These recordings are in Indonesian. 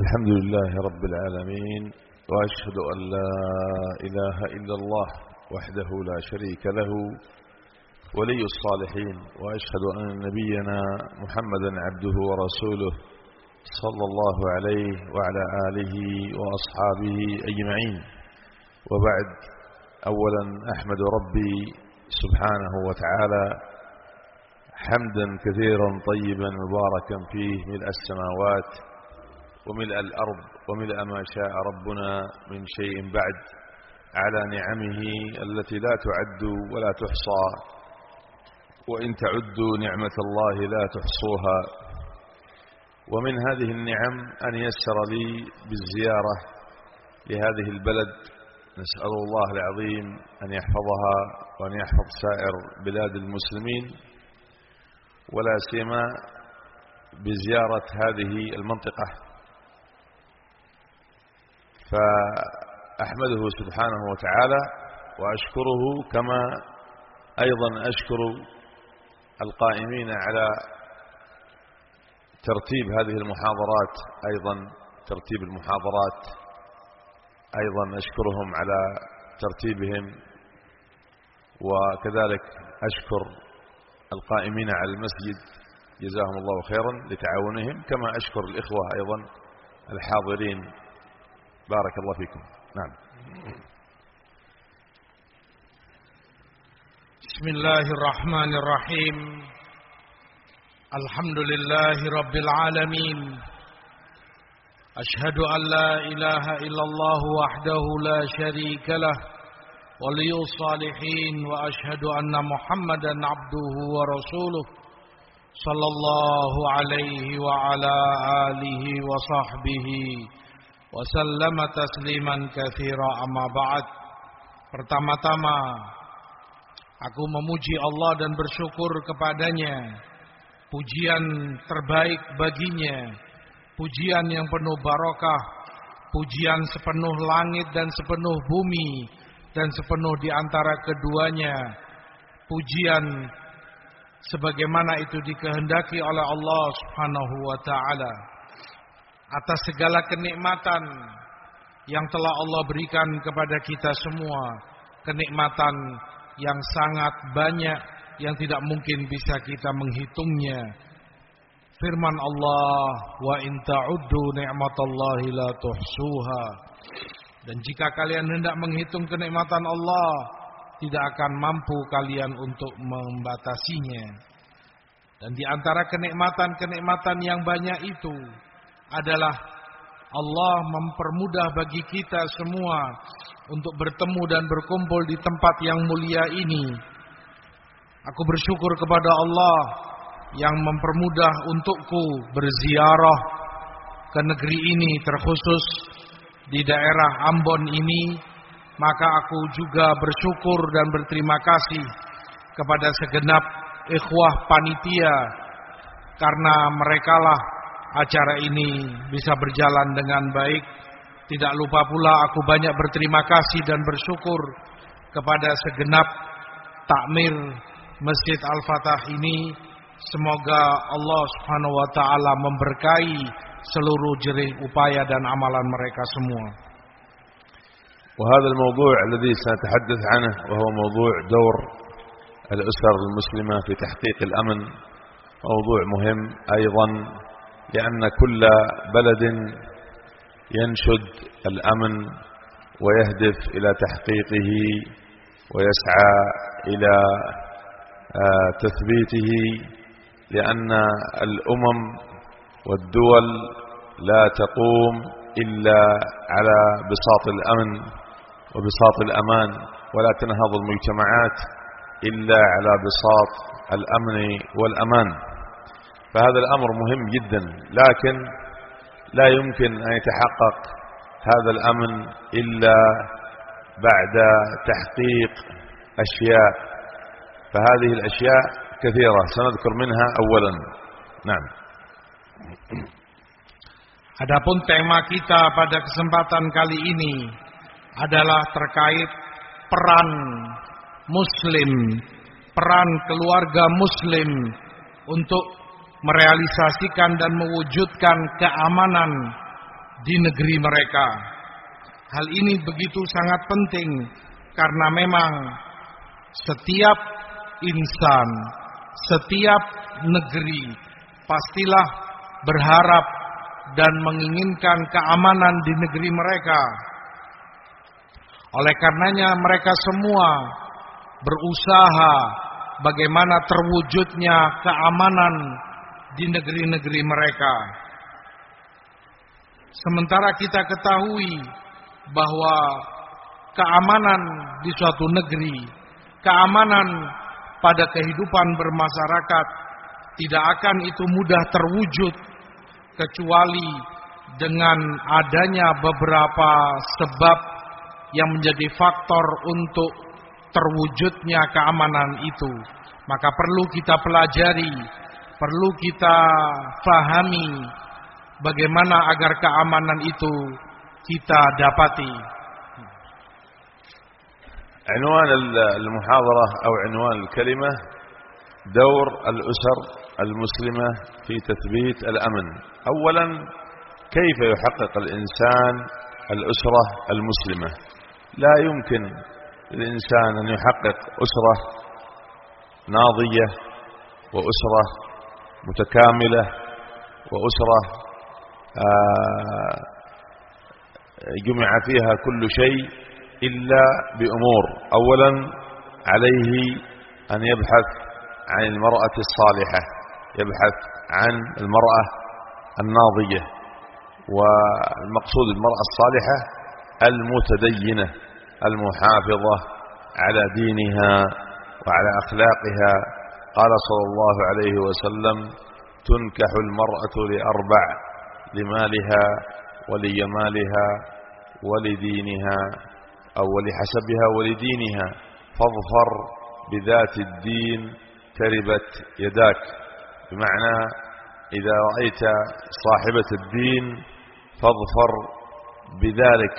الحمد لله رب العالمين وأشهد أن لا إله إلا الله وحده لا شريك له ولي الصالحين وأشهد أن نبينا محمدا عبده ورسوله صلى الله عليه وعلى آله وأصحابه أجمعين. وبعد أولا أحمد ربي سبحانه وتعالى حمدا كثيرا طيبا مباركا فيه ملء السماوات وملء الأرض وملء ما شاء ربنا من شيء بعد على نعمه التي لا تعد ولا تحصى. وإن تعدوا نعمة الله لا تحصوها. ومن هذه النعم أن يسر لي بالزيارة لهذه البلد. نسأل الله العظيم أن يحفظها وأن يحفظ سائر بلاد المسلمين. ولا سيما بزيارة هذه المنطقة. فأحمده سبحانه وتعالى وأشكره كما أيضا أشكر القائمين على ترتيب هذه المحاضرات أيضا ترتيب المحاضرات أيضا أشكرهم على ترتيبهم وكذلك أشكر القائمين على المسجد جزاهم الله خيرا لتعاونهم كما أشكر الإخوة أيضا الحاضرين بارك الله فيكم. نعم. بسم الله الرحمن الرحيم. الحمد لله رب العالمين. أشهد أن لا إله إلا الله وحده لا شريك له. ولي الصالحين وأشهد أن محمدا عبده ورسوله. صلى الله عليه وعلى آله وصحبه وسلم تسليما كثيرا أما بعد Pertama-tama Aku memuji Allah dan bersyukur kepadanya Pujian terbaik baginya Pujian yang penuh barokah Pujian sepenuh langit dan sepenuh bumi Dan sepenuh di antara keduanya Pujian Sebagaimana itu dikehendaki oleh Allah subhanahu wa ta'ala Atas segala kenikmatan Yang telah Allah berikan kepada kita semua Kenikmatan yang sangat banyak yang tidak mungkin bisa kita menghitungnya. Firman Allah, "Wa in ta'uddu ni'matallahi la tuhsuha." Dan jika kalian hendak menghitung kenikmatan Allah, tidak akan mampu kalian untuk membatasinya. Dan di antara kenikmatan-kenikmatan yang banyak itu adalah Allah mempermudah bagi kita semua untuk bertemu dan berkumpul di tempat yang mulia ini. Aku bersyukur kepada Allah yang mempermudah untukku berziarah ke negeri ini terkhusus di daerah Ambon ini. Maka aku juga bersyukur dan berterima kasih kepada segenap ikhwah panitia karena merekalah acara ini bisa berjalan dengan baik. Tidak lupa pula aku banyak berterima kasih dan bersyukur kepada segenap takmir Masjid Al-Fatah ini. Semoga Allah Subhanahu wa taala memberkahi seluruh jerih upaya dan amalan mereka semua. وهذا الموضوع الذي سنتحدث عنه وهو موضوع دور الأسر المسلمة في تحقيق الأمن موضوع مهم أيضا لأن كل بلد ينشد الأمن ويهدف إلى تحقيقه ويسعى إلى تثبيته لأن الأمم والدول لا تقوم إلا على بساط الأمن وبساط الأمان ولا تنهض المجتمعات إلا على بساط الأمن والأمان. فهذا الأمر مهم جدا لكن لا يمكن أن يتحقق هذا الأمن إلا بعد تحقيق أشياء فهذه الأشياء كثيرة سنذكر منها أولا نعم Adapun tema kita pada kesempatan kali ini adalah terkait peran muslim, peran keluarga muslim untuk merealisasikan dan mewujudkan keamanan di negeri mereka. Hal ini begitu sangat penting karena memang setiap insan, setiap negeri pastilah berharap dan menginginkan keamanan di negeri mereka. Oleh karenanya mereka semua berusaha bagaimana terwujudnya keamanan di negeri-negeri mereka. Sementara kita ketahui bahwa keamanan di suatu negeri, keamanan pada kehidupan bermasyarakat tidak akan itu mudah terwujud kecuali dengan adanya beberapa sebab yang menjadi faktor untuk terwujudnya keamanan itu. Maka perlu kita pelajari, perlu kita fahami bagaimana agar keamanan itu kita dapati. عنوان المحاضرة أو عنوان الكلمة دور الأسر المسلمة في تثبيت الأمن أولا كيف يحقق الإنسان الأسرة المسلمة لا يمكن للإنسان أن يحقق أسرة ناضية وأسرة متكاملة وأسرة جمع فيها كل شيء إلا بأمور. أولا عليه أن يبحث عن المرأة الصالحة يبحث عن المرأة الناضية والمقصود المرأة الصالحة المتدينة المحافظة على دينها وعلى أخلاقها قال صلى الله عليه وسلم تنكح المرأة لأربع لمالها ولجمالها ولدينها أو ولحسبها ولدينها فاظفر بذات الدين تربت يداك. بمعنى إذا رأيت صاحبة الدين فاظفر بذلك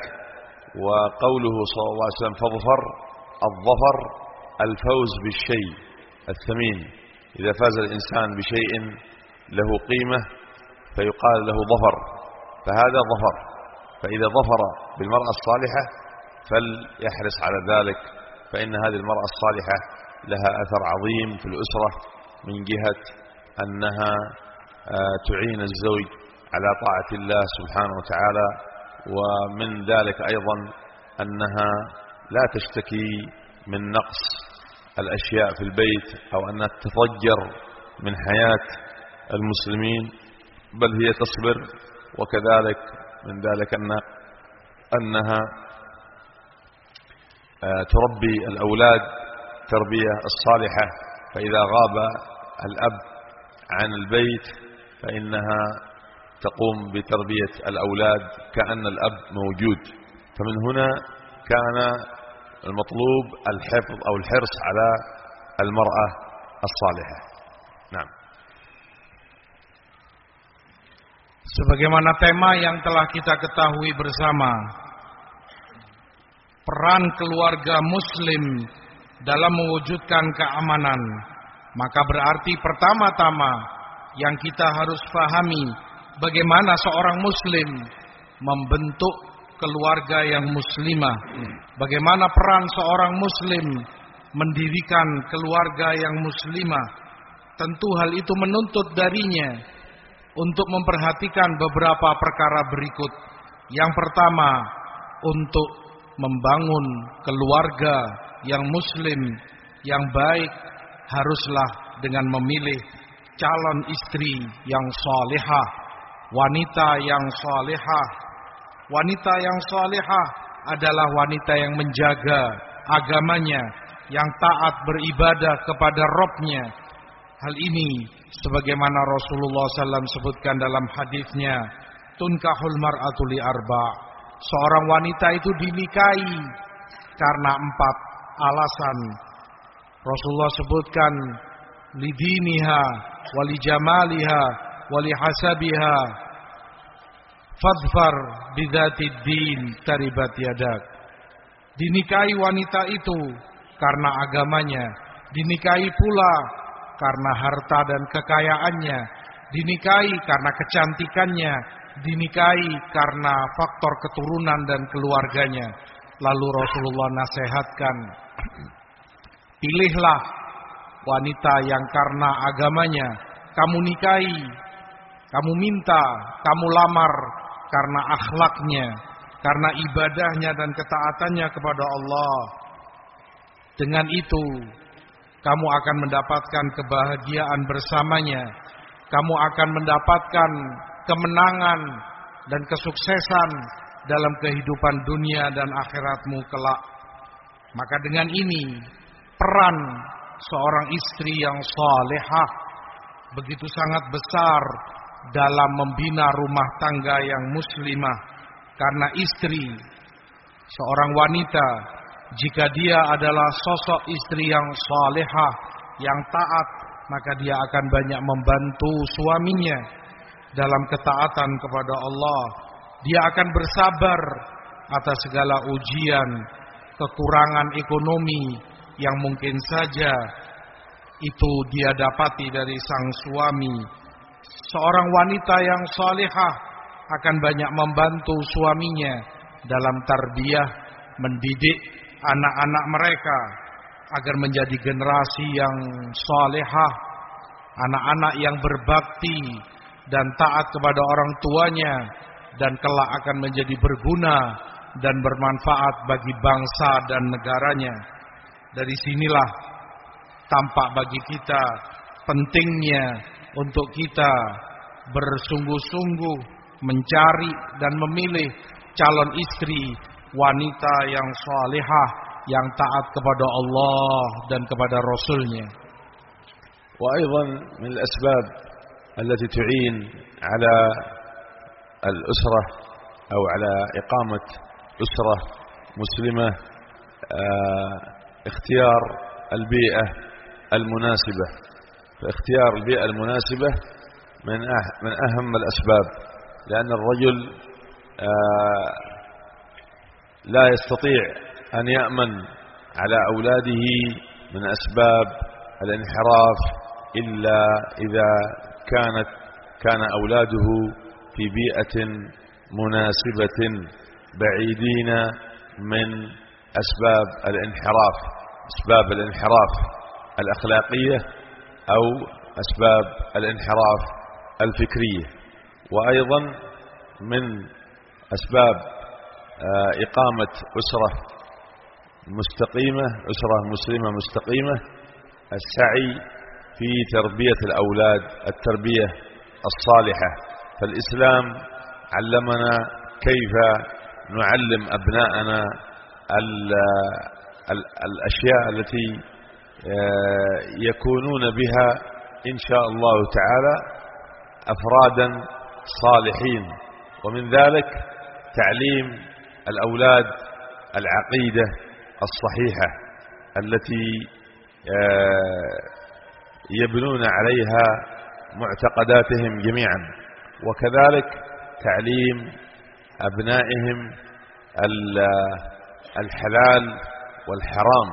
وقوله صلى الله عليه وسلم فاظفر الظفر الفوز بالشيء. الثمين. إذا فاز الإنسان بشيء له قيمة فيقال له ظفر. فهذا ظفر. فإذا ظفر بالمرأة الصالحة فليحرص على ذلك. فإن هذه المرأة الصالحة لها أثر عظيم في الأسرة من جهة أنها تعين الزوج على طاعة الله سبحانه وتعالى. ومن ذلك أيضا أنها لا تشتكي من نقص الأشياء في البيت أو أنها تتضجر من حياة المسلمين بل هي تصبر وكذلك من ذلك أن أنها تربي الأولاد تربية الصالحة. فإذا غاب الأب عن البيت فإنها تقوم بتربية الأولاد كأن الأب موجود. فمن هنا كان المطلوب الحفظ أو الحرص على المرأة الصالحة نعم Sebagaimana tema yang telah kita ketahui bersama Peran keluarga muslim dalam mewujudkan keamanan Maka berarti pertama-tama yang kita harus pahami Bagaimana seorang muslim membentuk keluarga yang muslimah Bagaimana peran seorang muslim mendirikan keluarga yang muslimah Tentu hal itu menuntut darinya untuk memperhatikan beberapa perkara berikut. Yang pertama, untuk membangun keluarga yang muslim, yang baik, haruslah dengan memilih calon istri yang salehah, wanita yang salehah. Wanita yang salehah adalah wanita yang menjaga agamanya, yang taat beribadah kepada Robnya. Hal ini sebagaimana Rasulullah SAW sebutkan dalam hadisnya tunkahul mar'atu li arba. Seorang wanita itu dinikahi karena empat alasan. Rasulullah sebutkan lidiniha wali jamaliha wali hasabiha fadfar bidzatid din taribat yadak. Dinikahi wanita itu karena agamanya. Dinikahi pula karena harta dan kekayaannya, dinikahi karena kecantikannya, dinikahi karena faktor keturunan dan keluarganya. Lalu Rasulullah nasihatkan, pilihlah wanita yang karena agamanya. Kamu nikahi, kamu minta, kamu lamar karena akhlaknya, karena ibadahnya dan ketaatannya kepada Allah. Dengan itu, kamu akan mendapatkan kebahagiaan bersamanya. Kamu akan mendapatkan kemenangan dan kesuksesan dalam kehidupan dunia dan akhiratmu kelak. Maka dengan ini, peran seorang istri yang salehah begitu sangat besar dalam membina rumah tangga yang muslimah karena istri seorang wanita jika dia adalah sosok istri yang salehah yang taat maka dia akan banyak membantu suaminya dalam ketaatan kepada Allah dia akan bersabar atas segala ujian kekurangan ekonomi yang mungkin saja itu dia dapati dari sang suami. Seorang wanita yang salihah akan banyak membantu suaminya dalam tarbiyah, mendidik anak-anak mereka agar menjadi generasi yang salihah, anak-anak yang berbakti dan taat kepada orang tuanya dan kelak akan menjadi berguna dan bermanfaat bagi bangsa dan negaranya. Dari sinilah tampak bagi kita pentingnya untuk kita bersungguh-sungguh mencari dan memilih calon istri wanita yang salihah yang taat kepada Allah dan kepada Rasulnya. وأيضا من الأسباب التي تعين على الأسرة أو على إقامة أسرة مسلمة اختيار البيئة المناسبة فاختيار البيئة المناسبة من من أهم الأسباب. لأن الرجل لا يستطيع أن يأمن على أولاده من أسباب الانحراف إلا إذا كانت كان أولاده في بيئة مناسبة بعيدين من أسباب الانحراف أسباب الانحراف الأخلاقية. أو أسباب الانحراف الفكرية. وأيضا من أسباب إقامة أسرة مستقيمة أسرة مسلمة مستقيمة السعي في تربية الأولاد التربية الصالحة. فالإسلام علمنا كيف نعلم أبناءنا الأشياء التي يكونون بها إن شاء الله تعالى أفرادا صالحين. ومن ذلك تعليم الأولاد العقيدة الصحيحة التي يبنون عليها معتقداتهم جميعا. وكذلك تعليم أبنائهم الحلال والحرام.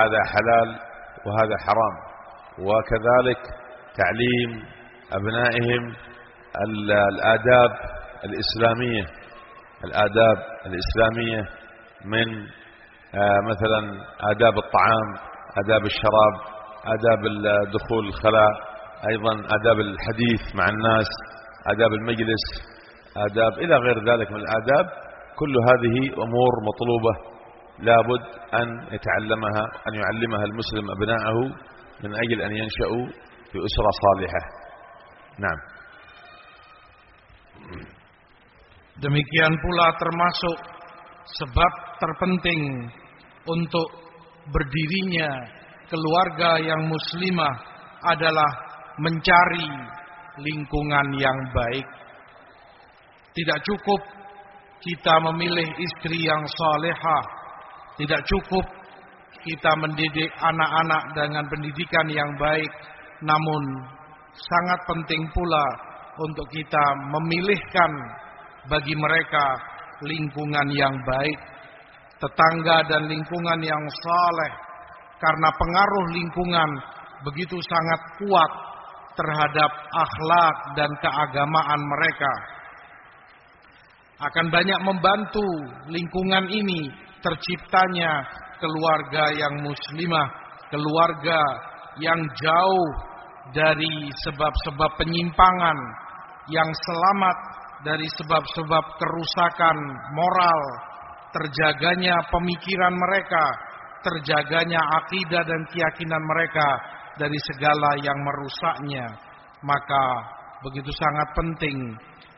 هذا حلال وهذا حرام. وكذلك تعليم أبنائهم الآداب الإسلامية. الآداب الإسلامية من مثلا آداب الطعام آداب الشراب آداب دخول الخلاء أيضا آداب الحديث مع الناس آداب المجلس آداب إلى غير ذلك من الآداب. كل هذه أمور مطلوبة لابد أن يتعلمها أن يعلمها المسلم أبناءه من أجل أن ينشأوا في أسرة صالحة نعم Demikian pula termasuk sebab terpenting untuk berdirinya keluarga yang muslimah adalah mencari lingkungan yang baik. Tidak cukup kita memilih istri yang salehah, tidak cukup kita mendidik anak-anak dengan pendidikan yang baik, namun sangat penting pula untuk kita memilihkan bagi mereka lingkungan yang baik, tetangga dan lingkungan yang saleh, karena pengaruh lingkungan begitu sangat kuat terhadap akhlak dan keagamaan mereka. akan banyak membantu lingkungan ini terciptanya keluarga yang muslimah, keluarga yang jauh dari sebab-sebab penyimpangan, yang selamat dari sebab-sebab kerusakan moral, terjaganya pemikiran mereka, terjaganya akidah dan keyakinan mereka dari segala yang merusaknya. Maka begitu sangat penting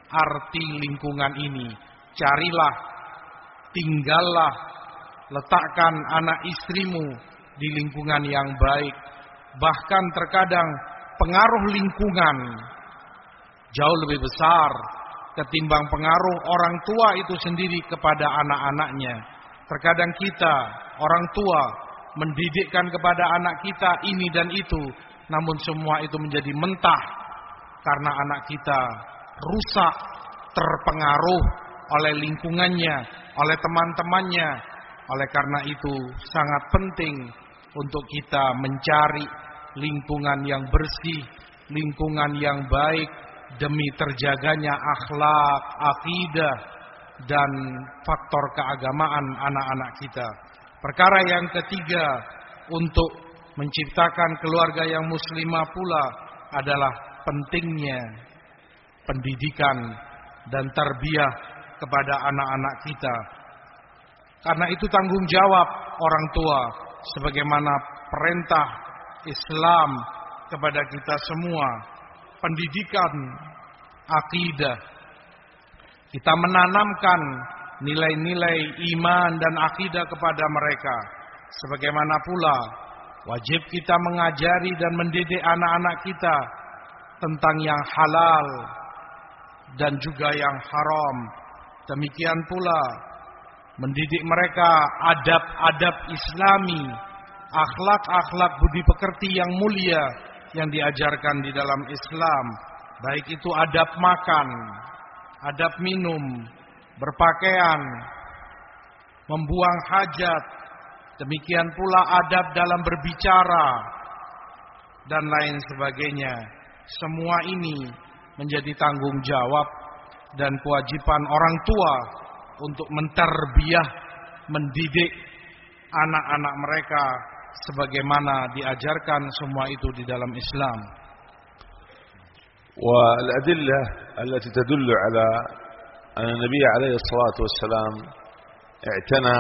arti lingkungan ini. Carilah, tinggallah, letakkan anak istrimu di lingkungan yang baik. Bahkan terkadang pengaruh lingkungan jauh lebih besar ketimbang pengaruh orang tua itu sendiri kepada anak-anaknya. Terkadang kita, orang tua, mendidikkan kepada anak kita ini dan itu, namun semua itu menjadi mentah karena anak kita rusak, terpengaruh oleh lingkungannya, oleh teman-temannya. Oleh karena itu, sangat penting untuk kita mencari lingkungan yang bersih, lingkungan yang baik demi terjaganya akhlak, akidah dan faktor keagamaan anak-anak kita. Perkara yang ketiga untuk menciptakan keluarga yang muslimah pula adalah pentingnya pendidikan dan tarbiyah kepada anak-anak kita. Karena itu tanggung jawab orang tua sebagaimana perintah Islam kepada kita semua. Pendidikan akidah. Kita menanamkan nilai-nilai iman dan akidah kepada mereka. Sebagaimana pula wajib kita mengajari dan mendidik anak-anak kita tentang yang halal dan juga yang haram. Demikian pula mendidik mereka adab-adab islami, akhlak-akhlak budi pekerti yang mulia yang diajarkan di dalam Islam. Baik itu adab makan, adab minum, berpakaian, membuang hajat, demikian pula adab dalam berbicara, dan lain sebagainya. Semua ini menjadi tanggung jawab dan kewajiban orang tua untuk menterbiah, mendidik anak-anak mereka sebagaimana diajarkan semua itu di dalam Islam. والأدلة التي تدل على أن النبي عليه الصلاة والسلام اعتنى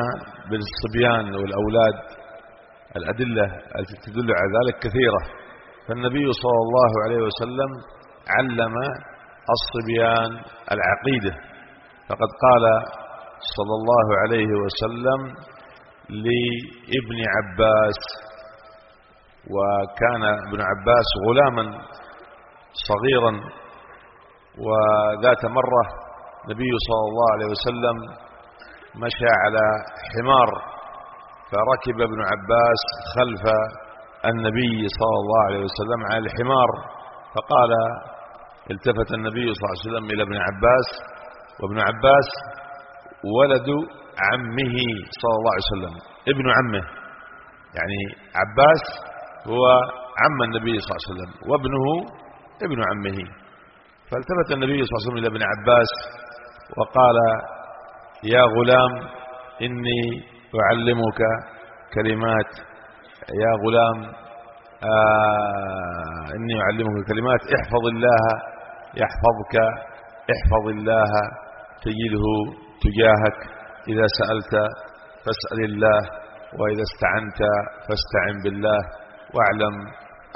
بالصبيان والأولاد. الأدلة التي تدل على ذلك كثيرة. فالنبي صلى الله عليه وسلم علم الصبيان العقيدة. فقد قال صلى الله عليه وسلم لابن عباس وكان ابن عباس غلاما صغيرا وذات مرة النبي صلى الله عليه وسلم مشى على حمار فركب ابن عباس خلف النبي صلى الله عليه وسلم على الحمار فقال التفت النبي صلى الله عليه وسلم إلى ابن عباس وابن عباس ولد عمه صلى الله عليه وسلم. ابن عمه. يعني عباس هو عم النبي صلى الله عليه وسلم وابنه ابن عمه. فالتفت النبي صلى الله عليه وسلم إلى ابن عباس وقال يا غلام إني أعلمك كلمات. يا غلام آه إني أعلمك كلمات. احفظ الله يحفظك احفظ الله تجده تجاهك. إذا سألت فاسأل الله وإذا استعنت فاستعن بالله. واعلم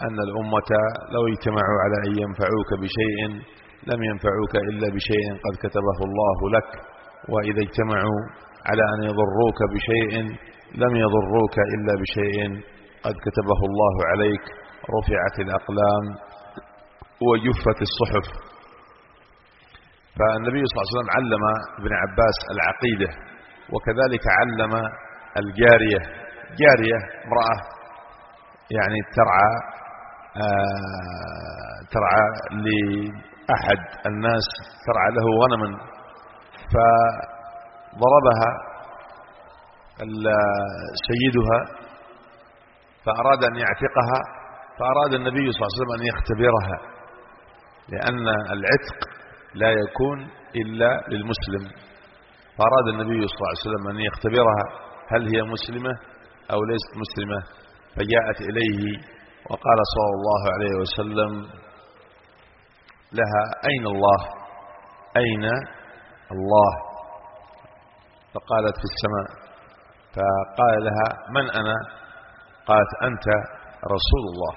أن الأمة لو اجتمعوا على أن ينفعوك بشيء لم ينفعوك إلا بشيء قد كتبه الله لك. وإذا اجتمعوا على أن يضروك بشيء لم يضروك إلا بشيء قد كتبه الله عليك. رفعت الأقلام وجفت الصحف. فالنبي صلى الله عليه وسلم علم ابن عباس العقيدة وكذلك علم الجارية. جارية امرأة يعني ترعى آه ترعى لأحد الناس ترعى له غنما. فضربها سيدها فأراد أن يعتقها فأراد النبي صلى الله عليه وسلم أن يختبرها لأن العتق لا يكون إلا للمسلم. فأراد النبي صلى الله عليه وسلم أن يختبرها هل هي مسلمة أو ليست مسلمة؟ فجاءت إليه وقال صلى الله عليه وسلم لها أين الله؟ أين الله؟ فقالت في السماء. فقال لها من أنا؟ قالت أنت رسول الله.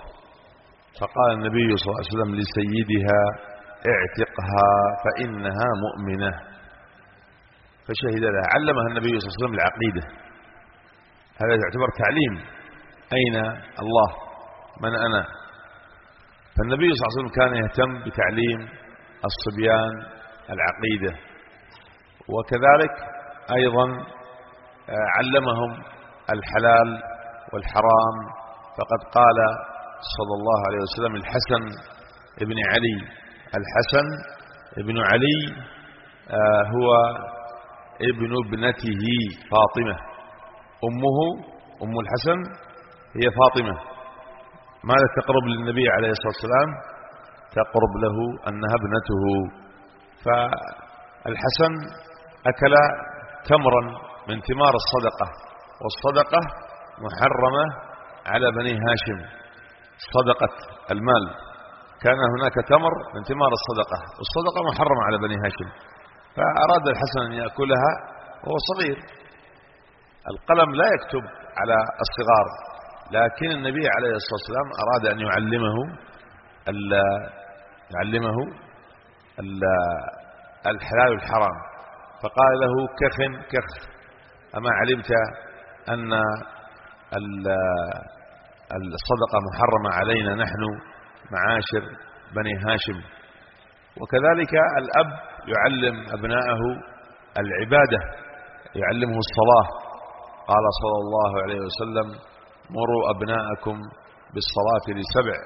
فقال النبي صلى الله عليه وسلم لسيدها اعتقها فإنها مؤمنة. فشهد لها. علمها النبي صلى الله عليه وسلم العقيدة. هذا يعتبر تعليم. أين؟ الله. من أنا؟ فالنبي صلى الله عليه وسلم كان يهتم بتعليم الصبيان العقيدة. وكذلك أيضا آه، علمهم الحلال والحرام. فقد قال صلى الله عليه وسلم الحسن ابن علي. الحسن ابن علي آه، هو ابن ابنته فاطمة. أمه أم الحسن هي فاطمة. ماذا تقرب للنبي عليه الصلاة والسلام؟ تقرب له أنها ابنته. فالحسن أكل تمرا من ثمار الصدقة والصدقة محرمة على بني هاشم صدقة المال. كان هناك تمر من ثمار الصدقة والصدقة محرمة على بني هاشم فأراد الحسن أن يأكلها وهو صغير. القلم لا يكتب على الصغار لكن النبي عليه الصلاة والسلام أراد أن يعلمه يعلمه الحلال والحرام. فقال له كخ كخ أما علمت أن الصدقة محرمة علينا نحن معاشر بني هاشم. وكذلك الأب يعلم أبناءه العبادة يعلمه الصلاة. قال صلى الله عليه وسلم مروا أبناءكم بالصلاة لسبع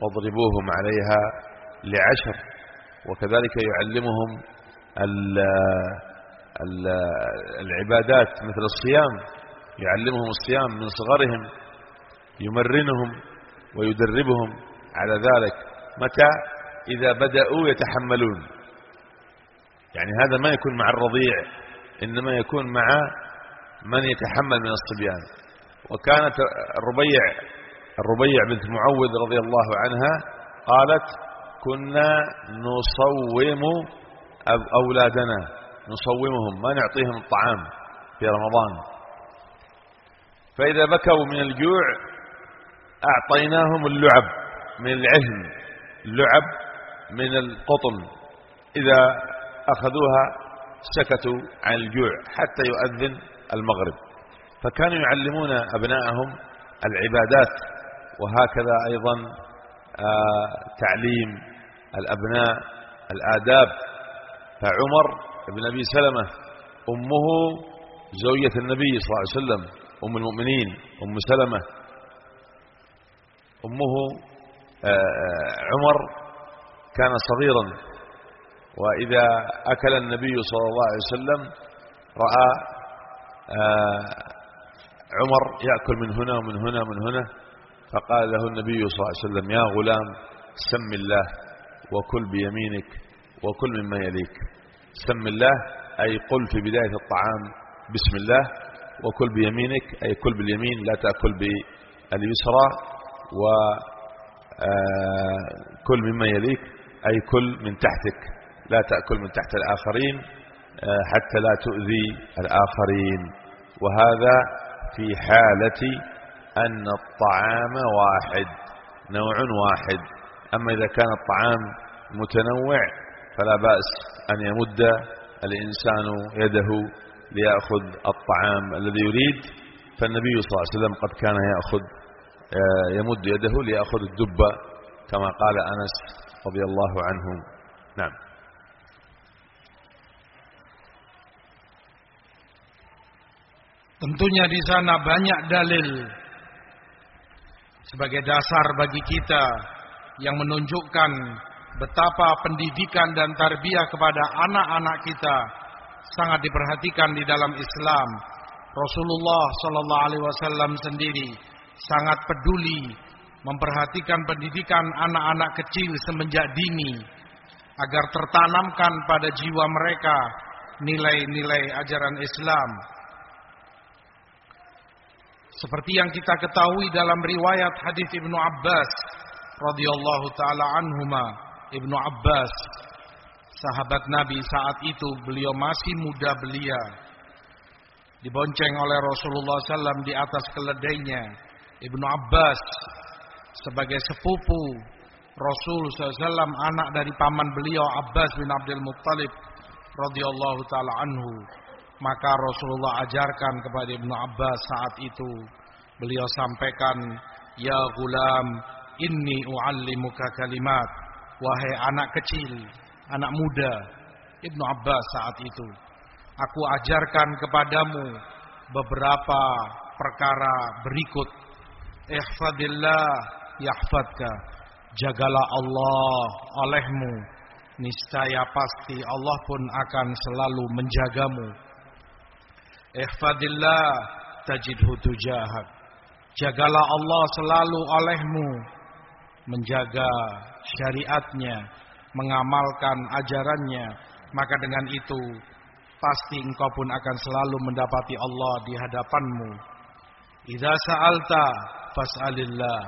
واضربوهم عليها لعشر. وكذلك يعلمهم العبادات مثل الصيام يعلمهم الصيام من صغرهم يمرنهم ويدربهم. على ذلك متى؟ إذا بدأوا يتحملون. يعني هذا ما يكون مع الرضيع إنما يكون مع من يتحمل من الصبيان. وكانت الربيع الربيع بنت معوذ رضي الله عنها قالت كنا نصوم أولادنا نصومهم ما نعطيهم الطعام في رمضان. فإذا بكوا من الجوع أعطيناهم اللعب. من العهن اللعب من القطن. إذا أخذوها سكتوا عن الجوع حتى يؤذن المغرب. فكانوا يعلمون أبناءهم العبادات وهكذا أيضا آه تعليم الأبناء الآداب. فعمر بن أبي سلمة أمه زوجة النبي صلى الله عليه وسلم أم المؤمنين أم سلمة. أمه عمر كان صغيرا وإذا أكل النبي صلى الله عليه وسلم رأى آه، عمر يأكل من هنا ومن هنا ومن هنا فقال له النبي صلى الله عليه وسلم يا غلام سم الله وكل بيمينك وكل مما يليك. سم الله أي قل في بداية الطعام بسم الله وكل بيمينك أي كل باليمين لا تأكل باليسرى وكل آه، مما يليك أي كل من تحتك. لا تأكل من تحت الآخرين آه، حتى لا تؤذي الآخرين. وهذا في حالة أن الطعام واحد نوع واحد. أما إذا كان الطعام متنوع فلا بأس أن يمد الإنسان يده ليأخذ الطعام الذي يريد. فالنبي صلى الله عليه وسلم قد كان يأخذ يمد يده ليأخذ الدبة كما قال أنس رضي الله عنه نعم Tentunya di sana banyak dalil sebagai dasar bagi kita yang menunjukkan betapa pendidikan dan tarbiyah kepada anak-anak kita sangat diperhatikan di dalam Islam. Rasulullah sallallahu alaihi wasallam sendiri sangat peduli memperhatikan pendidikan anak-anak kecil semenjak dini agar tertanamkan pada jiwa mereka nilai-nilai ajaran Islam. Seperti yang kita ketahui dalam riwayat hadis Ibnu Abbas radhiyallahu taala anhuma, Ibnu Abbas sahabat Nabi saat itu beliau masih muda belia dibonceng oleh Rasulullah SAW di atas keledainya Ibnu Abbas sebagai sepupu Rasul SAW anak dari paman beliau Abbas bin Abdul Muttalib radhiyallahu taala anhu. Maka Rasulullah ajarkan kepada Ibnu Abbas saat itu. Beliau sampaikan ya gulam inni uallimuka kalimat. Wahai anak kecil anak muda Ibnu Abbas saat itu aku ajarkan kepadamu beberapa perkara berikut ihfadillah yahfadka. Jagalah Allah olehmu. Niscaya pasti Allah pun akan selalu menjagamu. Ihfadillah tajidhu tujahak. Jagalah Allah selalu olehmu. Menjaga syariatnya mengamalkan ajarannya. Maka dengan itu pasti engkau pun akan selalu mendapati Allah di hadapanmu. Idza sa'alta fas'alillah.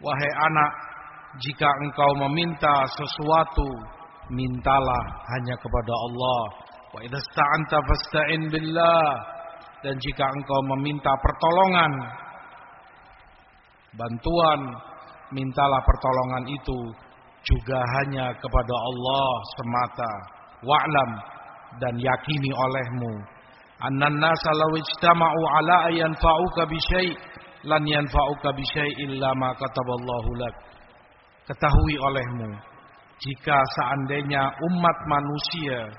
Wahai anak jika engkau meminta sesuatu mintalah hanya kepada Allah. Wa idza sta'anta fasta'in billah. Dan jika engkau meminta pertolongan bantuan mintalah pertolongan itu juga hanya kepada Allah semata. Wa'lam dan yakini olehmu. Annan nasa law ijtama'u ala yanfa'uka bi syai' lan yanfa'uka bi illa ma kataballahu lak ketahui olehmu jika seandainya umat manusia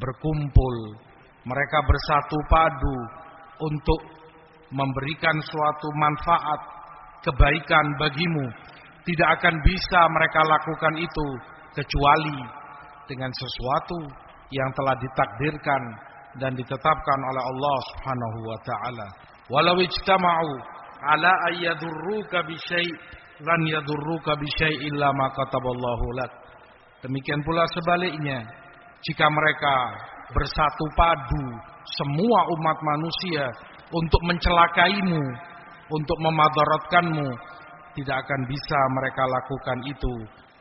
berkumpul mereka bersatu padu untuk memberikan suatu manfaat kebaikan bagimu tidak akan bisa mereka lakukan itu kecuali dengan sesuatu yang telah ditakdirkan dan ditetapkan oleh Allah Subhanahu wa taala. Walau ijtama'u ala ayyadurruka bi syai' lan yadurruka bi syai' illa ma kataballahu lak. Demikian pula sebaliknya, jika mereka bersatu padu semua umat manusia untuk mencelakaimu, untuk memadaratkanmu, tidak akan bisa mereka lakukan itu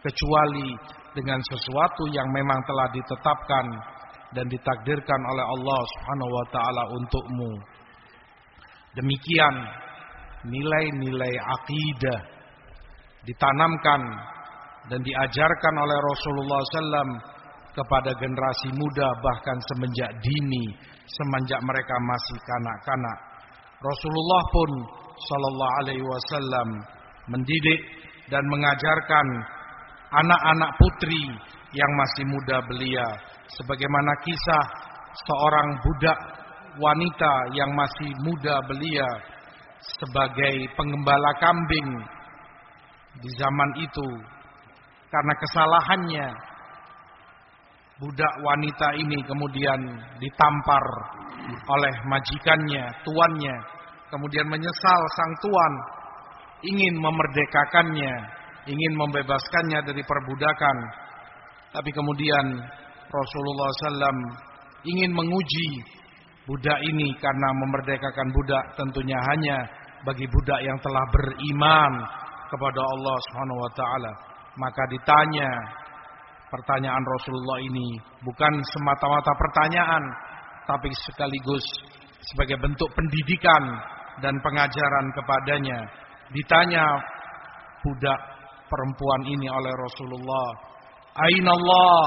kecuali dengan sesuatu yang memang telah ditetapkan dan ditakdirkan oleh Allah Subhanahu wa taala untukmu. Demikian nilai-nilai akidah ditanamkan dan diajarkan oleh Rasulullah SAW kepada generasi muda bahkan semenjak dini, semenjak mereka masih kanak-kanak. Rasulullah pun Sallallahu Alaihi Wasallam mendidik dan mengajarkan anak-anak putri yang masih muda belia sebagaimana kisah seorang budak wanita yang masih muda belia sebagai pengembala kambing di zaman itu karena kesalahannya budak wanita ini kemudian ditampar oleh majikannya, tuannya, kemudian menyesal sang tuan ingin memerdekakannya, ingin membebaskannya dari perbudakan. Tapi kemudian Rasulullah SAW ingin menguji budak ini karena memerdekakan budak tentunya hanya bagi budak yang telah beriman kepada Allah Subhanahu wa taala. Maka ditanya pertanyaan Rasulullah ini bukan semata-mata pertanyaan tapi sekaligus sebagai bentuk pendidikan dan pengajaran kepadanya Ditanya budak perempuan ini oleh Rasulullah, "Aina Allah?"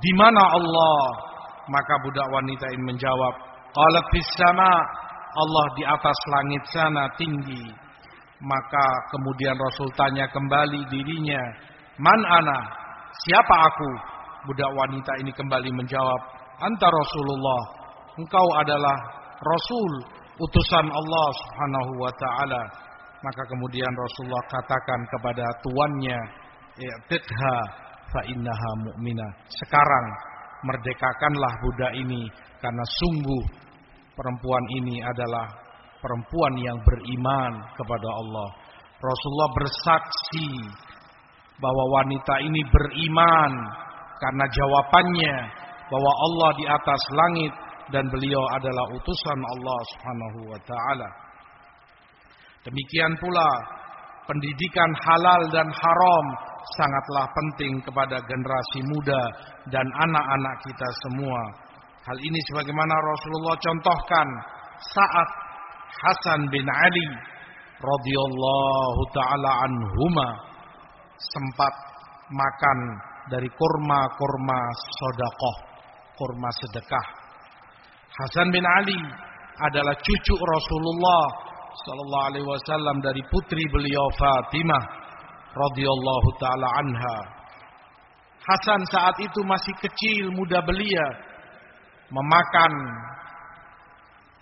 Di mana Allah? Maka budak wanita ini menjawab, "Qalat fis sama." Allah di atas langit sana tinggi. Maka kemudian Rasul tanya kembali dirinya, "Man ana?" Siapa aku? Budak wanita ini kembali menjawab, "Anta Rasulullah." Engkau adalah Rasul utusan Allah Subhanahu wa taala. Maka kemudian Rasulullah katakan kepada tuannya, "I'tidha fa innaha mu'minah." Sekarang merdekakanlah budak ini karena sungguh perempuan ini adalah perempuan yang beriman kepada Allah. Rasulullah bersaksi bahwa wanita ini beriman karena jawabannya bahwa Allah di atas langit dan beliau adalah utusan Allah Subhanahu wa taala. Demikian pula pendidikan halal dan haram sangatlah penting kepada generasi muda dan anak-anak kita semua. Hal ini sebagaimana Rasulullah contohkan saat Hasan bin Ali radhiyallahu taala anhuma sempat makan dari kurma-kurma sodakoh, kurma sedekah. Hasan bin Ali adalah cucu Rasulullah sallallahu alaihi wasallam dari putri beliau Fatimah radhiyallahu taala anha. Hasan saat itu masih kecil, muda belia, memakan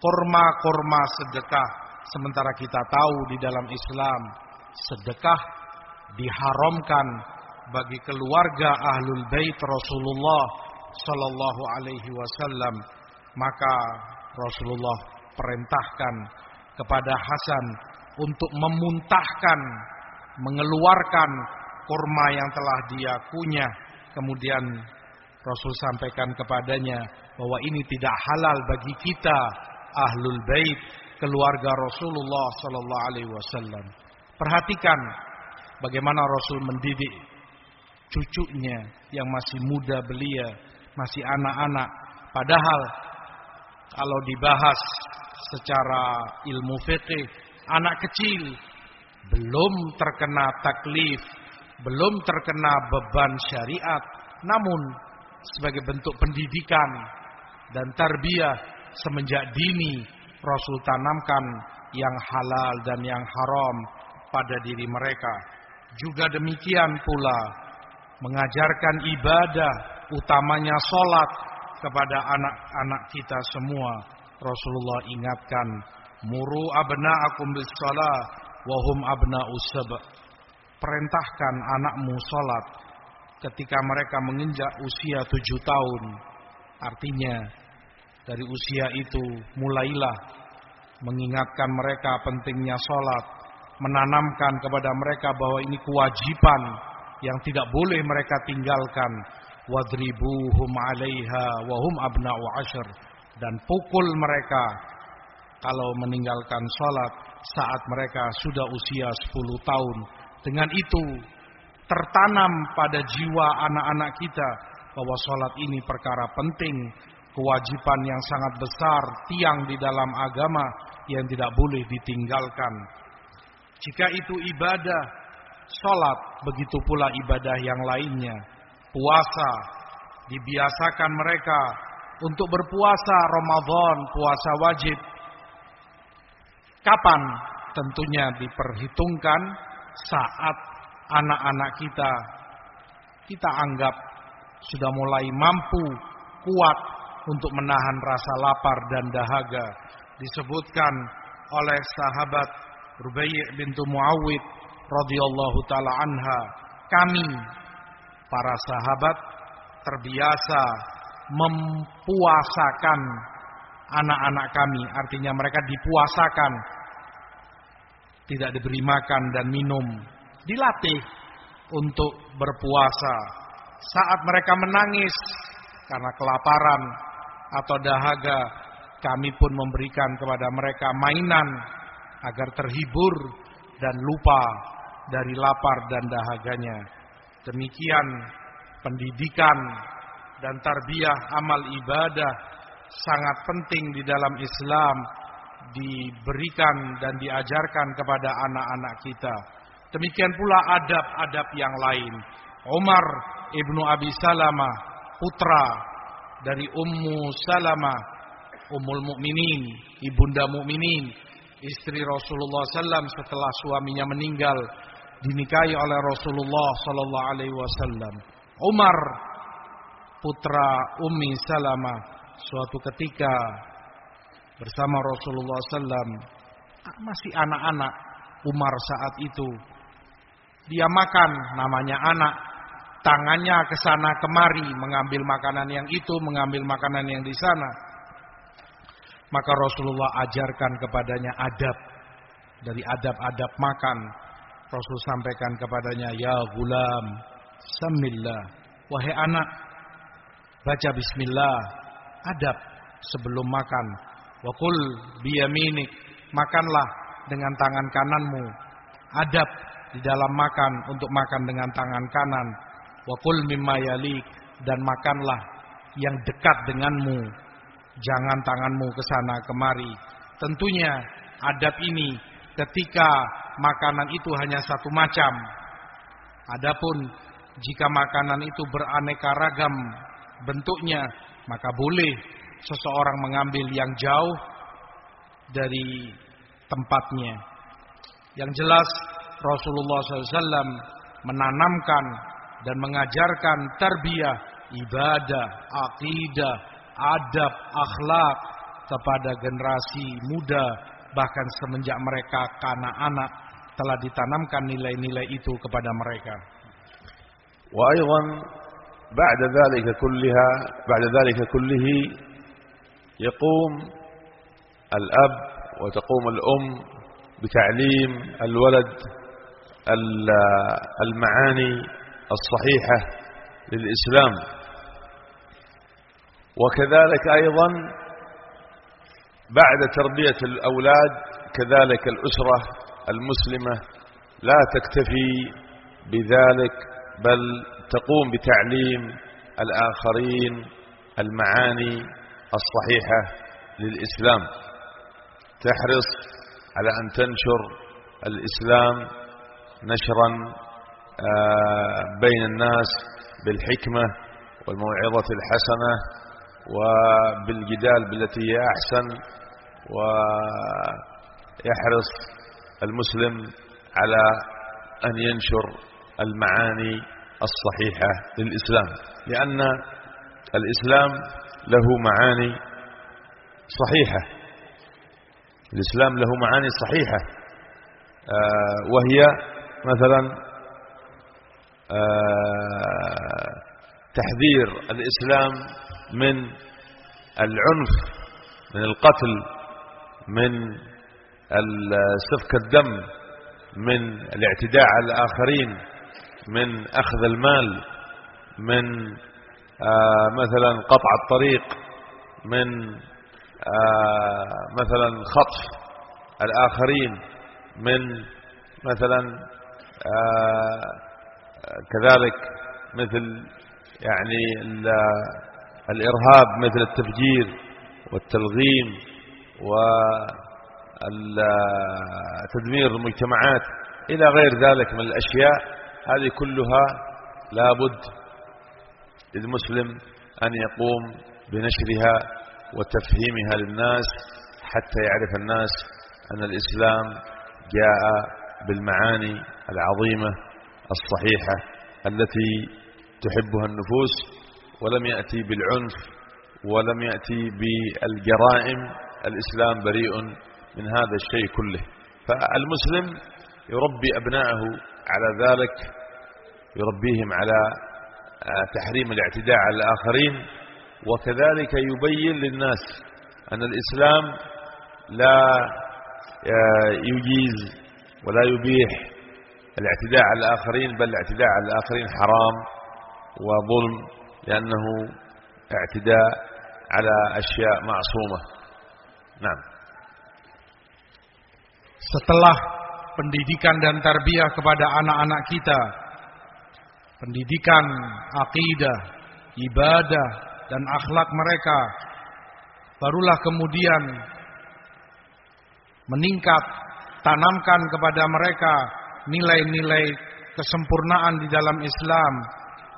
kurma-kurma sedekah. Sementara kita tahu di dalam Islam sedekah diharamkan bagi keluarga ahlul bait Rasulullah sallallahu alaihi wasallam. Maka Rasulullah perintahkan kepada Hasan untuk memuntahkan, mengeluarkan kurma yang telah dia kunyah. Kemudian Rasul sampaikan kepadanya bahwa ini tidak halal bagi kita ahlul bait keluarga Rasulullah sallallahu alaihi wasallam. Perhatikan bagaimana Rasul mendidik cucunya yang masih muda belia, masih anak-anak. Padahal kalau dibahas secara ilmu fikih, anak kecil belum terkena taklif, belum terkena beban syariat, namun sebagai bentuk pendidikan dan tarbiyah semenjak dini Rasul tanamkan yang halal dan yang haram pada diri mereka. Juga demikian pula mengajarkan ibadah utamanya solat kepada anak-anak kita semua. Rasulullah ingatkan, muru abna'akum bis salah wahum abna usab. Perintahkan anakmu solat ketika mereka menginjak usia tujuh tahun. Artinya dari usia itu mulailah mengingatkan mereka pentingnya solat, menanamkan kepada mereka bahwa ini kewajiban yang tidak boleh mereka tinggalkan. Wadribuhum 'alaiha wa hum abna'u asyr dan pukul mereka kalau meninggalkan salat saat mereka sudah usia 10 tahun. Dengan itu tertanam pada jiwa anak-anak kita bahwa salat ini perkara penting, kewajiban yang sangat besar, tiang di dalam agama yang tidak boleh ditinggalkan. Jika itu ibadah, salat begitu pula ibadah yang lainnya. Puasa dibiasakan mereka untuk berpuasa Ramadan, puasa wajib. Kapan? Tentunya diperhitungkan saat anak-anak kita kita anggap sudah mulai mampu, kuat untuk menahan rasa lapar dan dahaga. Disebutkan oleh sahabat Rubai' bintu Muawid radhiyallahu taala anha, kami para sahabat terbiasa mempuasakan anak-anak kami, artinya mereka dipuasakan, tidak diberi makan dan minum, dilatih untuk berpuasa. Saat mereka menangis karena kelaparan atau dahaga, kami pun memberikan kepada mereka mainan agar terhibur dan lupa dari lapar dan dahaganya. Demikian pendidikan dan tarbiyah amal ibadah sangat penting di dalam Islam diberikan dan diajarkan kepada anak-anak kita. Demikian pula adab-adab yang lain. Umar ibnu Abi Salamah putra dari Ummu Salamah Ummul Mukminin, ibunda mukminin, istri Rasulullah SAW setelah suaminya meninggal dinikahi oleh Rasulullah sallallahu alaihi wasallam. Umar putra Ummi Salamah suatu ketika bersama Rasulullah SAW masih anak-anak Umar saat itu dia makan namanya anak tangannya ke sana kemari mengambil makanan yang itu mengambil makanan yang di sana. Maka Rasulullah ajarkan kepadanya adab dari adab-adab makan. Rasul sampaikan kepadanya ya gulam samillah wahai anak baca bismillah, adab sebelum makan. Wakul biyaminik, makanlah dengan tangan kananmu. Adab di dalam makan untuk makan dengan tangan kanan. Wakul mimma yalik dan makanlah yang dekat denganmu. Jangan tanganmu ke sana kemari. Tentunya adab ini ketika makanan itu hanya satu macam. Adapun jika makanan itu beraneka ragam bentuknya, maka boleh seseorang mengambil yang jauh dari tempatnya. Yang jelas Rasulullah SAW menanamkan dan mengajarkan tarbiyah, ibadah, akidah, adab, akhlak kepada generasi muda bahkan semenjak mereka anak-anak telah ditanamkan nilai-nilai itu kepada mereka. وأيضا بعد ذلك كلها بعد ذلك كله يقوم الأب وتقوم الأم بتعليم الولد المعاني الصحيحة للإسلام. وكذلك أيضا بعد تربية الأولاد كذلك الأسرة المسلمة لا تكتفي بذلك بل تقوم بتعليم الآخرين المعاني الصحيحة للإسلام. تحرص على أن تنشر الإسلام نشرا بين الناس بالحكمة والموعظة الحسنة وبالجدال بالتي هي أحسن ويحرص المسلم على أن ينشر المعاني الصحيحة للإسلام لأن الإسلام له معاني صحيحة. الإسلام له معاني صحيحة وهي مثلا تحذير الإسلام من العنف من القتل من سفك الدم من الاعتداء على الآخرين. من أخذ المال من آه مثلا قطع الطريق من آه مثلا خطف الآخرين من مثلا آه كذلك مثل يعني الإرهاب مثل التفجير والتلغيم وتدمير المجتمعات إلى غير ذلك من الأشياء. هذه كلها لابد للمسلم أن يقوم بنشرها وتفهيمها للناس حتى يعرف الناس أن الإسلام جاء بالمعاني العظيمة الصحيحة التي تحبها النفوس ولم يأتي بالعنف ولم يأتي بالجرائم. الإسلام بريء من هذا الشيء كله. فالمسلم يربي أبناءه على ذلك يربيهم على تحريم الاعتداء على الآخرين وكذلك يبين للناس أن الإسلام لا يجيز ولا يبيح الاعتداء على الآخرين بل الاعتداء على الآخرين حرام وظلم لأنه اعتداء على أشياء معصومة. نعم. Setelah pendidikan dan tarbiyah kepada anak-anak kita. Pendidikan akidah ibadah dan akhlak mereka. Barulah kemudian meningkat tanamkan kepada mereka nilai-nilai kesempurnaan di dalam Islam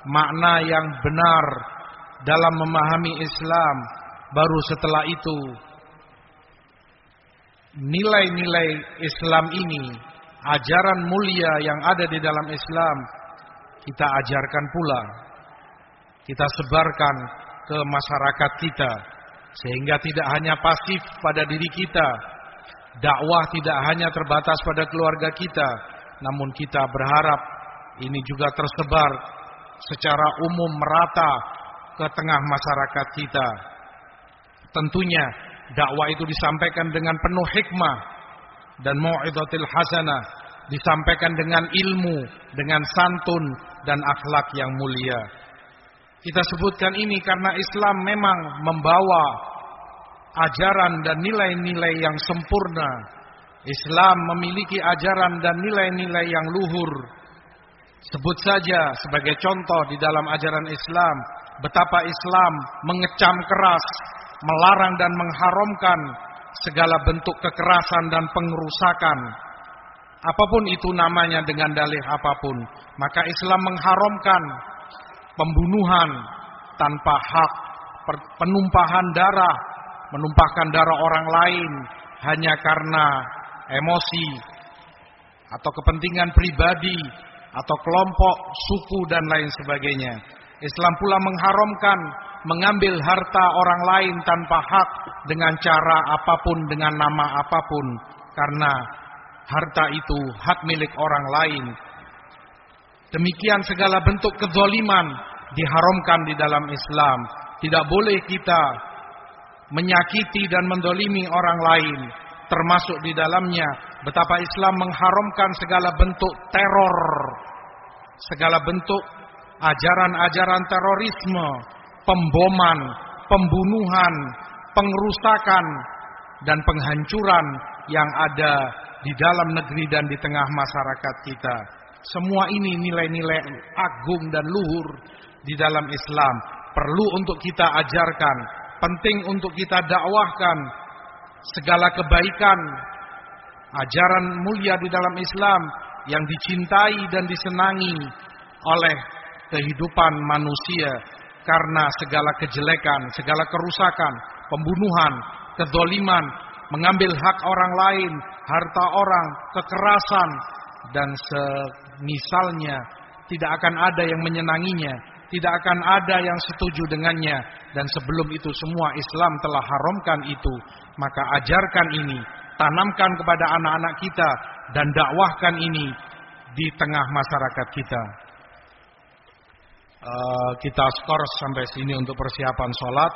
makna yang benar dalam memahami Islam. Baru setelah itu nilai-nilai Islam ini ajaran mulia yang ada di dalam Islam kita ajarkan pula kita sebarkan ke masyarakat kita sehingga tidak hanya pasif pada diri kita dakwah tidak hanya terbatas pada keluarga kita namun kita berharap ini juga tersebar secara umum merata ke tengah masyarakat kita. Tentunya dakwah itu disampaikan dengan penuh hikmah dan mau'izatil hasanah, disampaikan dengan ilmu, dengan santun dan akhlak yang mulia. Kita sebutkan ini karena Islam memang membawa ajaran dan nilai-nilai yang sempurna. Islam memiliki ajaran dan nilai-nilai yang luhur. Sebut saja sebagai contoh di dalam ajaran Islam betapa Islam mengecam keras, melarang dan mengharamkan segala bentuk kekerasan dan pengerusakan. Apa pun itu namanya dengan dalih apa pun, maka Islam mengharamkan pembunuhan tanpa hak, penumpahan darah, menumpahkan darah orang lain hanya karena emosi atau kepentingan pribadi atau kelompok, suku dan lain sebagainya. Islam pula mengharamkan mengambil harta orang lain tanpa hak dengan cara apa pun dengan nama apa pun karena harta itu hak milik orang lain. Demikian segala bentuk kezoliman diharamkan di dalam Islam. Tidak boleh kita menyakiti dan mendolimi orang lain. Termasuk di dalamnya betapa Islam mengharamkan segala bentuk teror. Segala bentuk ajaran-ajaran terorisme, pemboman, pembunuhan, pengerusakan, dan penghancuran yang ada di dalam negeri dan di tengah masyarakat kita. Semua ini nilai-nilai agung dan luhur di dalam Islam. Perlu untuk kita ajarkan, penting untuk kita dakwahkan segala kebaikan, ajaran mulia di dalam Islam yang dicintai dan disenangi oleh kehidupan manusia karena segala kejelekan, segala kerusakan, pembunuhan, kedoliman, mengambil hak orang lain, harta orang, kekerasan, dan semisalnya tidak akan ada yang menyenanginya, tidak akan ada yang setuju dengannya, dan sebelum itu semua Islam telah haramkan itu, maka ajarkan ini, tanamkan kepada anak-anak kita, dan dakwahkan ini di tengah masyarakat kita. Uh, kita skor sampai sini untuk persiapan sholat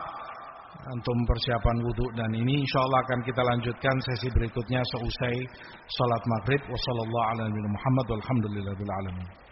untuk persiapan wudhu dan ini. Insya Allah akan kita lanjutkan sesi berikutnya seusai sholat maghrib. Wassalamualaikum warahmatullahi wabarakatuh